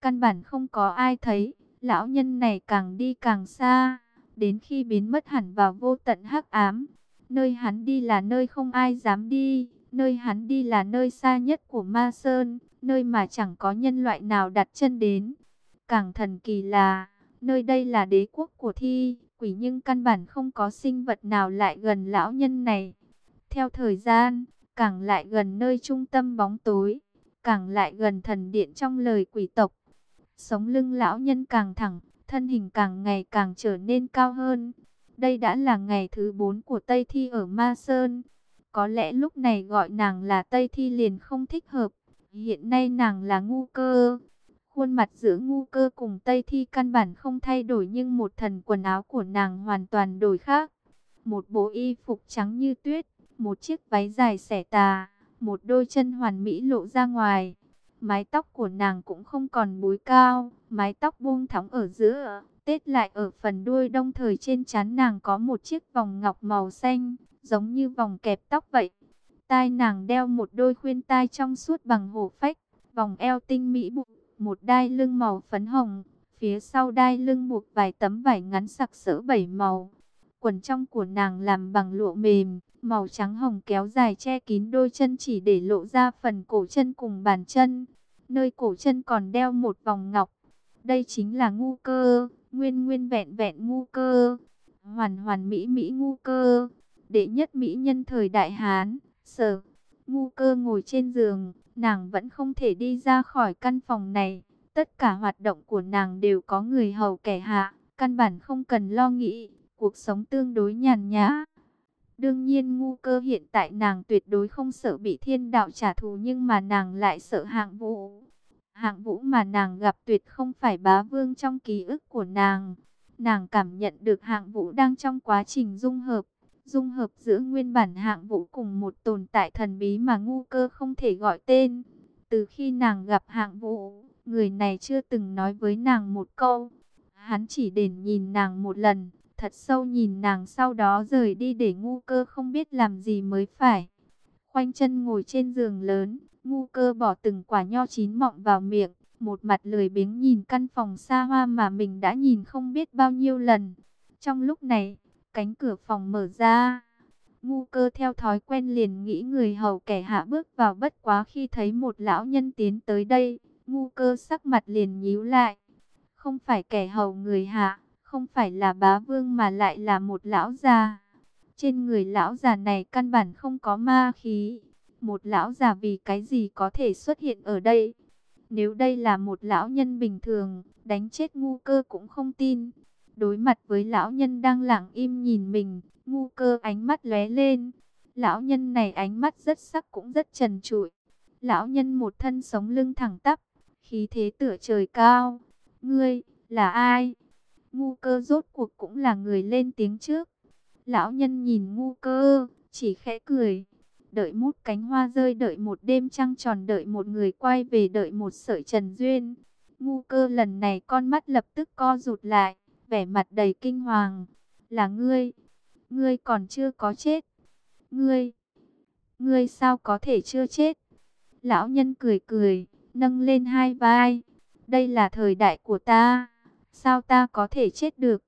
[SPEAKER 1] Căn bản không có ai thấy, lão nhân này càng đi càng xa, đến khi biến mất hẳn vào vô tận hắc ám. Nơi hắn đi là nơi không ai dám đi, nơi hắn đi là nơi xa nhất của Ma Sơn, nơi mà chẳng có nhân loại nào đặt chân đến. Càng thần kỳ là, nơi đây là đế quốc của thi, quỷ nhưng căn bản không có sinh vật nào lại gần lão nhân này. Theo thời gian, càng lại gần nơi trung tâm bóng tối, càng lại gần thần điện trong lời quỷ tộc. Sống lưng lão nhân càng thẳng, thân hình càng ngày càng trở nên cao hơn. Đây đã là ngày thứ 4 của Tây Thi ở Ma Sơn. Có lẽ lúc này gọi nàng là Tây Thi liền không thích hợp. Hiện nay nàng là ngu cơ. Khuôn mặt giữa ngu cơ cùng Tây Thi căn bản không thay đổi nhưng một thần quần áo của nàng hoàn toàn đổi khác. Một bộ y phục trắng như tuyết, một chiếc váy dài xẻ tà, một đôi chân hoàn mỹ lộ ra ngoài. Mái tóc của nàng cũng không còn búi cao, mái tóc buông thõng ở giữa, Tết lại ở phần đuôi đông thời trên chán nàng có một chiếc vòng ngọc màu xanh, giống như vòng kẹp tóc vậy. Tai nàng đeo một đôi khuyên tai trong suốt bằng hổ phách, vòng eo tinh mỹ bụng, một đai lưng màu phấn hồng, phía sau đai lưng buộc vài tấm vải ngắn sặc sỡ bảy màu. quần trong của nàng làm bằng lụa mềm, màu trắng hồng kéo dài che kín đôi chân chỉ để lộ ra phần cổ chân cùng bàn chân. Nơi cổ chân còn đeo một vòng ngọc. Đây chính là ngu cơ, nguyên nguyên vẹn vẹn ngu cơ, hoàn hoàn mỹ mỹ ngu cơ, đệ nhất mỹ nhân thời đại Hán, sở. Ngu cơ ngồi trên giường, nàng vẫn không thể đi ra khỏi căn phòng này. Tất cả hoạt động của nàng đều có người hầu kẻ hạ, căn bản không cần lo nghĩ, cuộc sống tương đối nhàn nhã. Đương nhiên ngu cơ hiện tại nàng tuyệt đối không sợ bị thiên đạo trả thù nhưng mà nàng lại sợ hạng vũ. Hạng vũ mà nàng gặp tuyệt không phải bá vương trong ký ức của nàng. Nàng cảm nhận được hạng vũ đang trong quá trình dung hợp. Dung hợp giữa nguyên bản hạng vũ cùng một tồn tại thần bí mà ngu cơ không thể gọi tên. Từ khi nàng gặp hạng vũ, người này chưa từng nói với nàng một câu. Hắn chỉ đền nhìn nàng một lần, thật sâu nhìn nàng sau đó rời đi để ngu cơ không biết làm gì mới phải. Khoanh chân ngồi trên giường lớn, ngu cơ bỏ từng quả nho chín mọng vào miệng, một mặt lười biếng nhìn căn phòng xa hoa mà mình đã nhìn không biết bao nhiêu lần. Trong lúc này, cánh cửa phòng mở ra. Ngu cơ theo thói quen liền nghĩ người hầu kẻ hạ bước vào bất quá khi thấy một lão nhân tiến tới đây. Ngu cơ sắc mặt liền nhíu lại. Không phải kẻ hầu người hạ, không phải là bá vương mà lại là một lão già. Trên người lão già này căn bản không có ma khí. Một lão già vì cái gì có thể xuất hiện ở đây? Nếu đây là một lão nhân bình thường, đánh chết ngu cơ cũng không tin. Đối mặt với lão nhân đang lặng im nhìn mình, ngu cơ ánh mắt lóe lên. Lão nhân này ánh mắt rất sắc cũng rất trần trụi. Lão nhân một thân sống lưng thẳng tắp, khí thế tựa trời cao. Ngươi, là ai? Ngu cơ rốt cuộc cũng là người lên tiếng trước. Lão nhân nhìn ngu cơ, chỉ khẽ cười. Đợi mút cánh hoa rơi, đợi một đêm trăng tròn, đợi một người quay về, đợi một sợi trần duyên. Ngu cơ lần này con mắt lập tức co rụt lại, vẻ mặt đầy kinh hoàng. Là ngươi, ngươi còn chưa có chết. Ngươi, ngươi sao có thể chưa chết? Lão nhân cười cười, nâng lên hai vai. Đây là thời đại của ta Sao ta có thể chết được?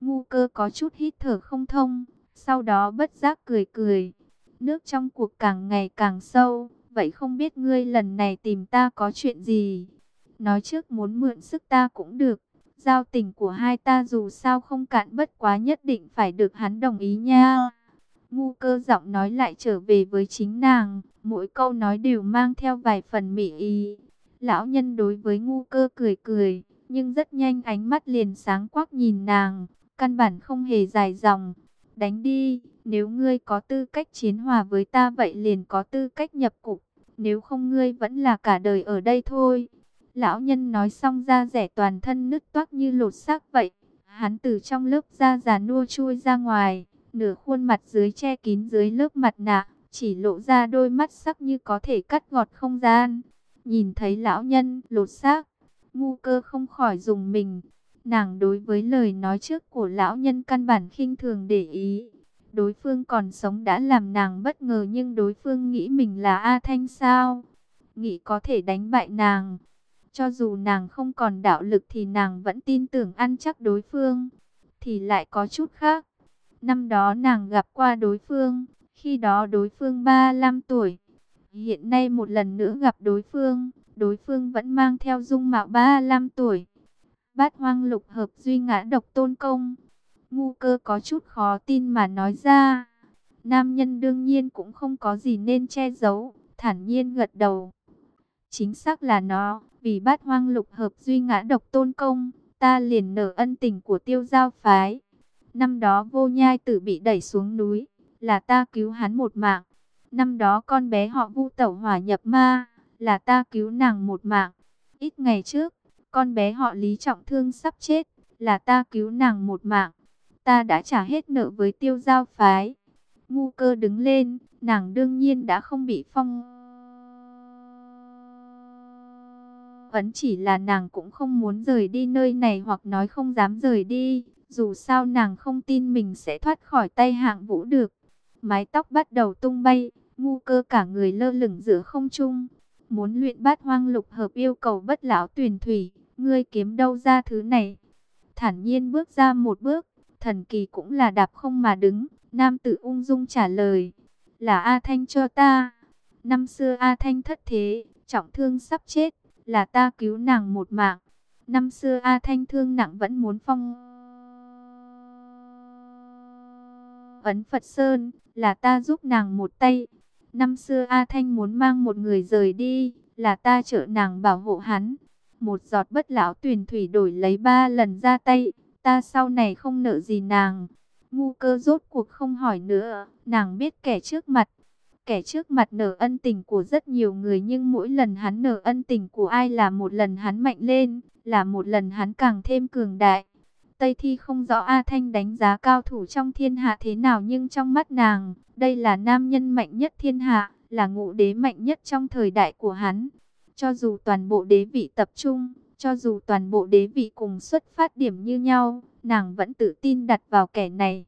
[SPEAKER 1] Ngu cơ có chút hít thở không thông, sau đó bất giác cười cười. Nước trong cuộc càng ngày càng sâu, vậy không biết ngươi lần này tìm ta có chuyện gì? Nói trước muốn mượn sức ta cũng được. Giao tình của hai ta dù sao không cạn bất quá nhất định phải được hắn đồng ý nha. Ngu cơ giọng nói lại trở về với chính nàng, mỗi câu nói đều mang theo vài phần mỉ ý. Lão nhân đối với ngu cơ cười cười, nhưng rất nhanh ánh mắt liền sáng quắc nhìn nàng, căn bản không hề dài dòng. Đánh đi, nếu ngươi có tư cách chiến hòa với ta vậy liền có tư cách nhập cục, nếu không ngươi vẫn là cả đời ở đây thôi. Lão nhân nói xong ra rẻ toàn thân nứt toác như lột xác vậy. Hắn từ trong lớp da già nua chui ra ngoài, nửa khuôn mặt dưới che kín dưới lớp mặt nạ, chỉ lộ ra đôi mắt sắc như có thể cắt gọt không gian. Nhìn thấy lão nhân lột xác, ngu cơ không khỏi dùng mình. Nàng đối với lời nói trước của lão nhân căn bản khinh thường để ý. Đối phương còn sống đã làm nàng bất ngờ nhưng đối phương nghĩ mình là A Thanh sao? Nghĩ có thể đánh bại nàng. Cho dù nàng không còn đạo lực thì nàng vẫn tin tưởng ăn chắc đối phương. Thì lại có chút khác. Năm đó nàng gặp qua đối phương. Khi đó đối phương 35 tuổi. Hiện nay một lần nữa gặp đối phương đối phương vẫn mang theo dung mạo 35 tuổi. Bát hoang lục hợp duy ngã độc tôn công. Ngu cơ có chút khó tin mà nói ra. Nam nhân đương nhiên cũng không có gì nên che giấu, thản nhiên gật đầu. Chính xác là nó, vì bát hoang lục hợp duy ngã độc tôn công, ta liền nở ân tình của tiêu giao phái. Năm đó vô nhai tử bị đẩy xuống núi, là ta cứu hắn một mạng. Năm đó con bé họ vu tẩu hỏa nhập ma, là ta cứu nàng một mạng. Ít ngày trước, con bé họ Lý trọng thương sắp chết, là ta cứu nàng một mạng. Ta đã trả hết nợ với tiêu giao phái. Ngu cơ đứng lên, nàng đương nhiên đã không bị phong. Ấn chỉ là nàng cũng không muốn rời đi nơi này hoặc nói không dám rời đi. Dù sao nàng không tin mình sẽ thoát khỏi tay hạng vũ được. Mái tóc bắt đầu tung bay, ngu cơ cả người lơ lửng giữa không trung muốn luyện bát hoang lục hợp yêu cầu bất lão tuyển thủy, ngươi kiếm đâu ra thứ này? Thản nhiên bước ra một bước, thần kỳ cũng là đạp không mà đứng. Nam tử ung dung trả lời, là A Thanh cho ta. Năm xưa A Thanh thất thế, trọng thương sắp chết, là ta cứu nàng một mạng. Năm xưa A Thanh thương nặng vẫn muốn phong ấn Phật Sơn, là ta giúp nàng một tay. Năm xưa A Thanh muốn mang một người rời đi, là ta trợ nàng bảo hộ hắn. Một giọt bất lão tuyển thủy đổi lấy ba lần ra tay, ta sau này không nợ gì nàng. Ngu cơ rốt cuộc không hỏi nữa, nàng biết kẻ trước mặt. Kẻ trước mặt nở ân tình của rất nhiều người nhưng mỗi lần hắn nở ân tình của ai là một lần hắn mạnh lên, là một lần hắn càng thêm cường đại. Tây Thi không rõ A Thanh đánh giá cao thủ trong thiên hạ thế nào nhưng trong mắt nàng, đây là nam nhân mạnh nhất thiên hạ, là ngũ đế mạnh nhất trong thời đại của hắn. Cho dù toàn bộ đế vị tập trung, cho dù toàn bộ đế vị cùng xuất phát điểm như nhau, nàng vẫn tự tin đặt vào kẻ này.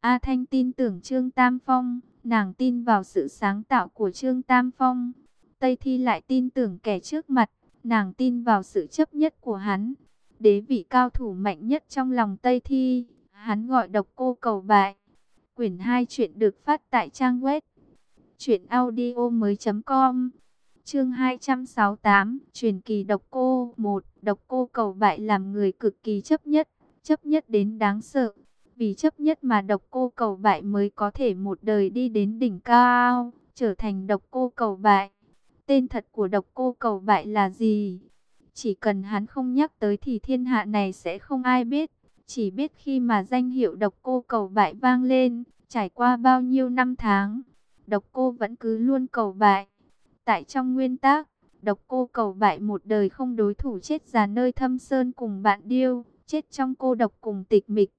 [SPEAKER 1] A Thanh tin tưởng Trương Tam Phong, nàng tin vào sự sáng tạo của Trương Tam Phong. Tây Thi lại tin tưởng kẻ trước mặt, nàng tin vào sự chấp nhất của hắn. Đế vị cao thủ mạnh nhất trong lòng Tây Thi, hắn gọi độc cô cầu bại. Quyển 2 chuyện được phát tại trang web truyệnaudiomoi.com. Chương 268, truyền kỳ độc cô 1, độc cô cầu bại làm người cực kỳ chấp nhất, chấp nhất đến đáng sợ. Vì chấp nhất mà độc cô cầu bại mới có thể một đời đi đến đỉnh cao, trở thành độc cô cầu bại. Tên thật của độc cô cầu bại là gì? Chỉ cần hắn không nhắc tới thì thiên hạ này sẽ không ai biết. Chỉ biết khi mà danh hiệu độc cô cầu bại vang lên, trải qua bao nhiêu năm tháng, độc cô vẫn cứ luôn cầu bại. Tại trong nguyên tác, độc cô cầu bại một đời không đối thủ chết già nơi thâm sơn cùng bạn điêu, chết trong cô độc cùng tịch mịch.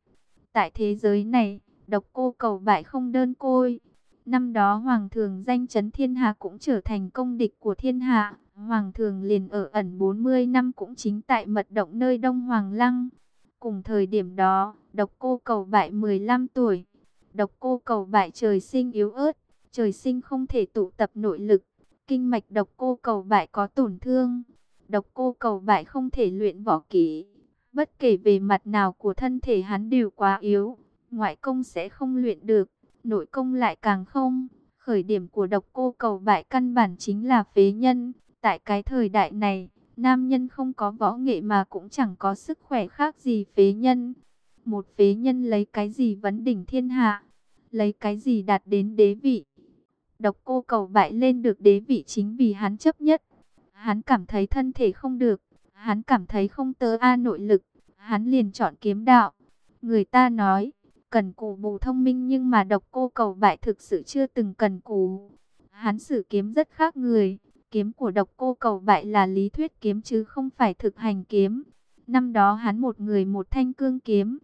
[SPEAKER 1] Tại thế giới này, độc cô cầu bại không đơn côi. Năm đó Hoàng thường danh chấn thiên hạ cũng trở thành công địch của thiên hạ. Hoàng thường liền ở ẩn 40 năm cũng chính tại mật động nơi Đông Hoàng Lăng. Cùng thời điểm đó, độc cô cầu bại 15 tuổi. Độc cô cầu bại trời sinh yếu ớt, trời sinh không thể tụ tập nội lực. Kinh mạch độc cô cầu bại có tổn thương. Độc cô cầu bại không thể luyện võ kỹ. Bất kể về mặt nào của thân thể hắn đều quá yếu. Ngoại công sẽ không luyện được, nội công lại càng không. Khởi điểm của độc cô cầu bại căn bản chính là phế nhân. Tại cái thời đại này, nam nhân không có võ nghệ mà cũng chẳng có sức khỏe khác gì phế nhân. Một phế nhân lấy cái gì vấn đỉnh thiên hạ, lấy cái gì đạt đến đế vị. Độc cô cầu bại lên được đế vị chính vì hắn chấp nhất. Hắn cảm thấy thân thể không được, hắn cảm thấy không tớ a nội lực, hắn liền chọn kiếm đạo. Người ta nói, cần cù bù thông minh nhưng mà độc cô cầu bại thực sự chưa từng cần cù. Hắn sử kiếm rất khác người, kiếm của độc cô cầu bại là lý thuyết kiếm chứ không phải thực hành kiếm. Năm đó hắn một người một thanh cương kiếm,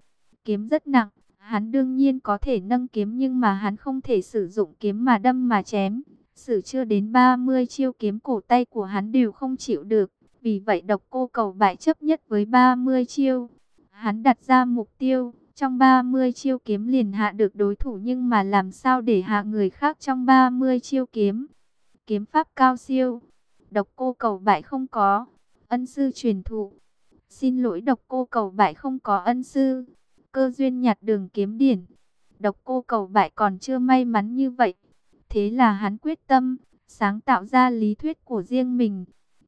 [SPEAKER 1] kiếm rất nặng, hắn đương nhiên có thể nâng kiếm nhưng mà hắn không thể sử dụng kiếm mà đâm mà chém. Sử chưa đến 30 chiêu kiếm cổ tay của hắn đều không chịu được, vì vậy độc cô cầu bại chấp nhất với 30 chiêu. Hắn đặt ra mục tiêu, trong 30 chiêu kiếm liền hạ được đối thủ nhưng mà làm sao để hạ người khác trong 30 chiêu kiếm kiếm pháp cao siêu. Độc cô cầu bại không có, ân sư truyền thụ. Xin lỗi độc cô cầu bại không có ân sư, cơ duyên nhặt đường kiếm điển. Độc cô cầu bại còn chưa may mắn như vậy. Thế là hắn quyết tâm, sáng tạo ra lý thuyết của riêng mình.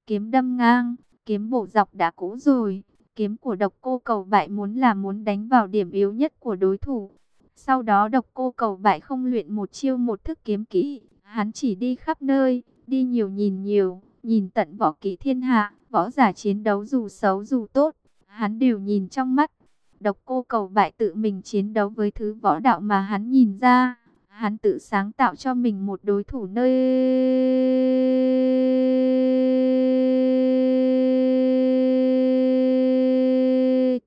[SPEAKER 1] Kiếm đâm ngang, kiếm bổ dọc đã cũ rồi. Kiếm của độc cô cầu bại muốn là muốn đánh vào điểm yếu nhất của đối thủ. Sau đó độc cô cầu bại không luyện một chiêu một thức kiếm kỹ, Hắn chỉ đi khắp nơi, đi nhiều nhìn nhiều, nhìn tận võ kỹ thiên hạ, võ giả chiến đấu dù xấu dù tốt, hắn đều nhìn trong mắt. Độc cô cầu bại tự mình chiến đấu với thứ võ đạo mà hắn nhìn ra. Hắn tự sáng tạo cho mình một đối thủ nơi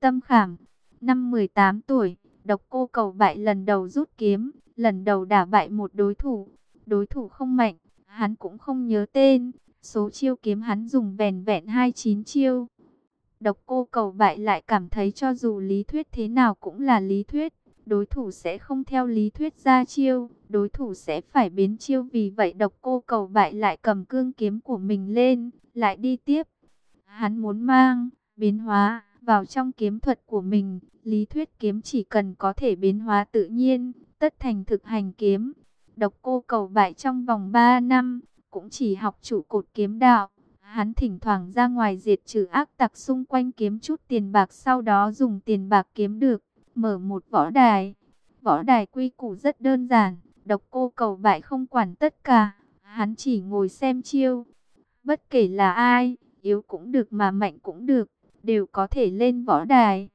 [SPEAKER 1] tâm khảm. Năm 18 tuổi, độc cô cầu bại lần đầu rút kiếm, lần đầu đả bại một đối thủ. Đối thủ không mạnh, hắn cũng không nhớ tên. Số chiêu kiếm hắn dùng vẻn vẹn 29 chiêu. Độc cô cầu bại lại cảm thấy cho dù lý thuyết thế nào cũng là lý thuyết. Đối thủ sẽ không theo lý thuyết ra chiêu, đối thủ sẽ phải biến chiêu vì vậy độc cô cầu bại lại cầm cương kiếm của mình lên, lại đi tiếp. Hắn muốn mang, biến hóa, vào trong kiếm thuật của mình. Lý thuyết kiếm chỉ cần có thể biến hóa tự nhiên, tất thành thực hành kiếm. Độc cô cầu bại trong vòng 3 năm, cũng chỉ học trụ cột kiếm đạo. Hắn thỉnh thoảng ra ngoài diệt trừ ác tặc xung quanh kiếm chút tiền bạc sau đó dùng tiền bạc kiếm được, mở một võ đài. Võ đài quy củ rất đơn giản, độc cô cầu bại không quản tất cả, hắn chỉ ngồi xem chiêu. Bất kể là ai, yếu cũng được mà mạnh cũng được, đều có thể lên võ đài.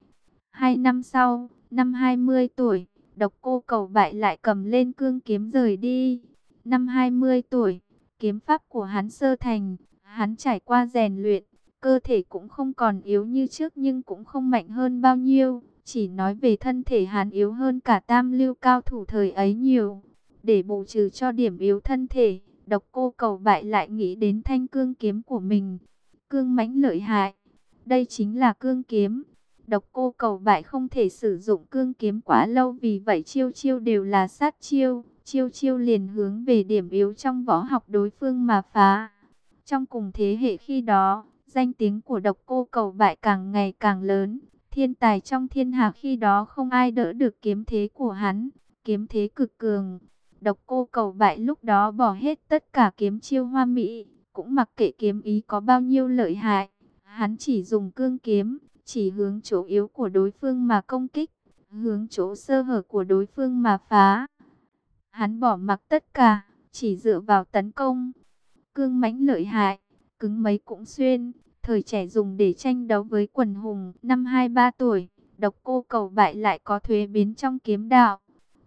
[SPEAKER 1] Hai năm sau, năm 20 tuổi, độc cô cầu bại lại cầm lên cương kiếm rời đi. Năm 20 tuổi, kiếm pháp của hắn sơ thành, hắn trải qua rèn luyện, cơ thể cũng không còn yếu như trước nhưng cũng không mạnh hơn bao nhiêu. Chỉ nói về thân thể hắn yếu hơn cả tam lưu cao thủ thời ấy nhiều. Để bù trừ cho điểm yếu thân thể, độc cô cầu bại lại nghĩ đến thanh cương kiếm của mình. Cương mãnh lợi hại, đây chính là cương kiếm. Độc cô cầu bại không thể sử dụng cương kiếm quá lâu vì vậy chiêu chiêu đều là sát chiêu. Chiêu chiêu liền hướng về điểm yếu trong võ học đối phương mà phá. Trong cùng thế hệ khi đó, danh tiếng của độc cô cầu bại càng ngày càng lớn. Thiên tài trong thiên hạ khi đó không ai đỡ được kiếm thế của hắn. Kiếm thế cực cường. Độc cô cầu bại lúc đó bỏ hết tất cả kiếm chiêu hoa mỹ. Cũng mặc kệ kiếm ý có bao nhiêu lợi hại. Hắn chỉ dùng cương kiếm, chỉ hướng chỗ yếu của đối phương mà công kích. Hướng chỗ sơ hở của đối phương mà phá. Hắn bỏ mặc tất cả, chỉ dựa vào tấn công. Cương mãnh lợi hại, cứng mấy cũng xuyên. Thời trẻ dùng để tranh đấu với quần hùng, năm 23 tuổi, độc cô cầu bại lại có thuế biến trong kiếm đạo.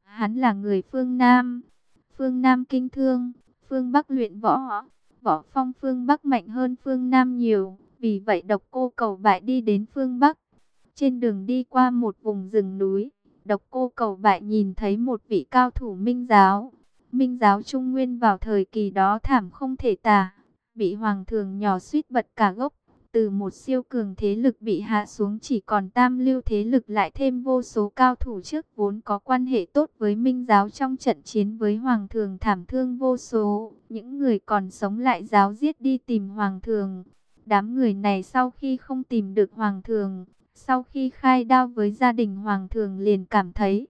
[SPEAKER 1] Hắn là người phương Nam, phương Nam kinh thương, phương Bắc luyện võ, võ phong phương Bắc mạnh hơn phương Nam nhiều. Vì vậy độc cô cầu bại đi đến phương Bắc. Trên đường đi qua một vùng rừng núi, độc cô cầu bại nhìn thấy một vị cao thủ minh giáo. Minh giáo Trung Nguyên vào thời kỳ đó thảm không thể tả, bị hoàng thường nhỏ suýt bật cả gốc. Từ một siêu cường thế lực bị hạ xuống chỉ còn tam lưu thế lực lại thêm vô số cao thủ trước vốn có quan hệ tốt với minh giáo trong trận chiến với hoàng thường thảm thương vô số. Những người còn sống lại giáo giết đi tìm hoàng thường. Đám người này sau khi không tìm được hoàng thường, sau khi khai đao với gia đình hoàng thường liền cảm thấy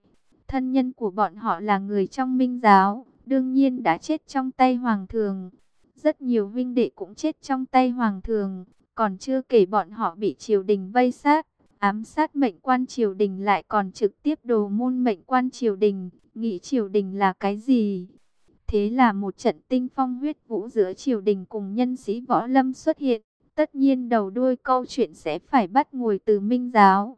[SPEAKER 1] thân nhân của bọn họ là người trong minh giáo, đương nhiên đã chết trong tay hoàng thường. Rất nhiều vinh đệ cũng chết trong tay hoàng thường. Còn chưa kể bọn họ bị triều đình vây sát, ám sát mệnh quan triều đình lại còn trực tiếp đồ môn mệnh quan triều đình, nghĩ triều đình là cái gì? Thế là một trận tinh phong huyết vũ giữa triều đình cùng nhân sĩ võ lâm xuất hiện. Tất nhiên đầu đuôi câu chuyện sẽ phải bắt ngồi từ minh giáo.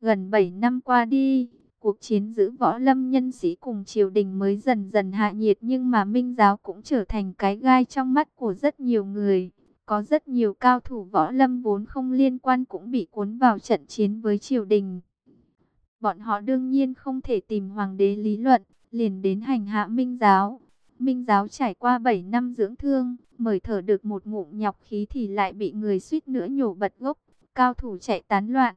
[SPEAKER 1] Gần 7 năm qua đi, cuộc chiến giữ võ lâm nhân sĩ cùng triều đình mới dần dần hạ nhiệt nhưng mà minh giáo cũng trở thành cái gai trong mắt của rất nhiều người. Có rất nhiều cao thủ võ lâm vốn không liên quan cũng bị cuốn vào trận chiến với triều đình. Bọn họ đương nhiên không thể tìm hoàng đế lý luận, liền đến hành hạ minh giáo. Minh giáo trải qua 7 năm dưỡng thương, mời thở được một ngụm nhọc khí thì lại bị người suýt nữa nhổ bật gốc, cao thủ chạy tán loạn.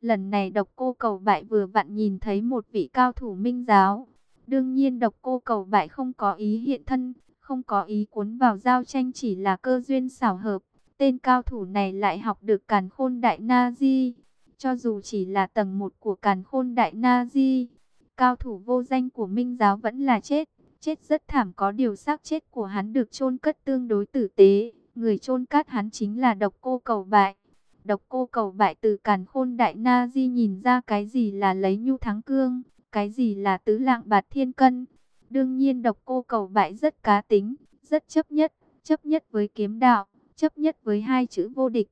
[SPEAKER 1] Lần này độc cô cầu bại vừa vặn nhìn thấy một vị cao thủ minh giáo. Đương nhiên độc cô cầu bại không có ý hiện thân, không có ý cuốn vào giao tranh chỉ là cơ duyên xảo hợp. Tên cao thủ này lại học được càn khôn đại na di. Cho dù chỉ là tầng một của càn khôn đại na di, cao thủ vô danh của minh giáo vẫn là chết. Chết rất thảm có điều xác chết của hắn được chôn cất tương đối tử tế. Người chôn cát hắn chính là độc cô cầu bại. Độc cô cầu bại từ càn khôn đại na di nhìn ra cái gì là lấy nhu thắng cương, cái gì là tứ lạng bạt thiên cân. Đương nhiên độc cô cầu bại rất cá tính, rất chấp nhất, chấp nhất với kiếm đạo, chấp nhất với hai chữ vô địch.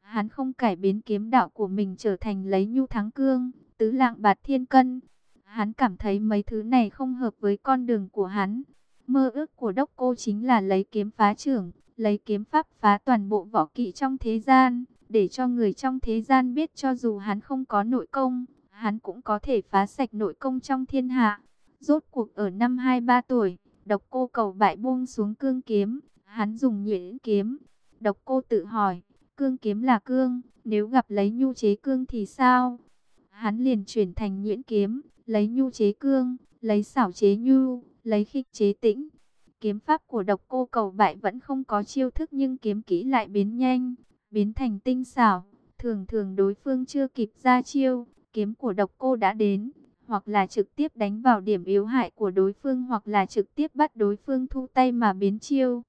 [SPEAKER 1] Hắn không cải biến kiếm đạo của mình trở thành lấy nhu thắng cương, tứ lạng bạt thiên cân. Hắn cảm thấy mấy thứ này không hợp với con đường của hắn. Mơ ước của đốc cô chính là lấy kiếm phá trưởng, lấy kiếm pháp phá toàn bộ võ kỵ trong thế gian, để cho người trong thế gian biết cho dù hắn không có nội công, hắn cũng có thể phá sạch nội công trong thiên hạ. Rốt cuộc ở năm 23 tuổi, độc cô cầu bại buông xuống cương kiếm, hắn dùng nhuyễn kiếm. Độc cô tự hỏi, cương kiếm là cương, nếu gặp lấy nhu chế cương thì sao? Hắn liền chuyển thành nhuyễn kiếm, lấy nhu chế cương, lấy xảo chế nhu, lấy khích chế tĩnh. Kiếm pháp của độc cô cầu bại vẫn không có chiêu thức nhưng kiếm kỹ lại biến nhanh, biến thành tinh xảo, Thường thường đối phương chưa kịp ra chiêu, kiếm của độc cô đã đến, hoặc là trực tiếp đánh vào điểm yếu hại của đối phương hoặc là trực tiếp bắt đối phương thu tay mà biến chiêu.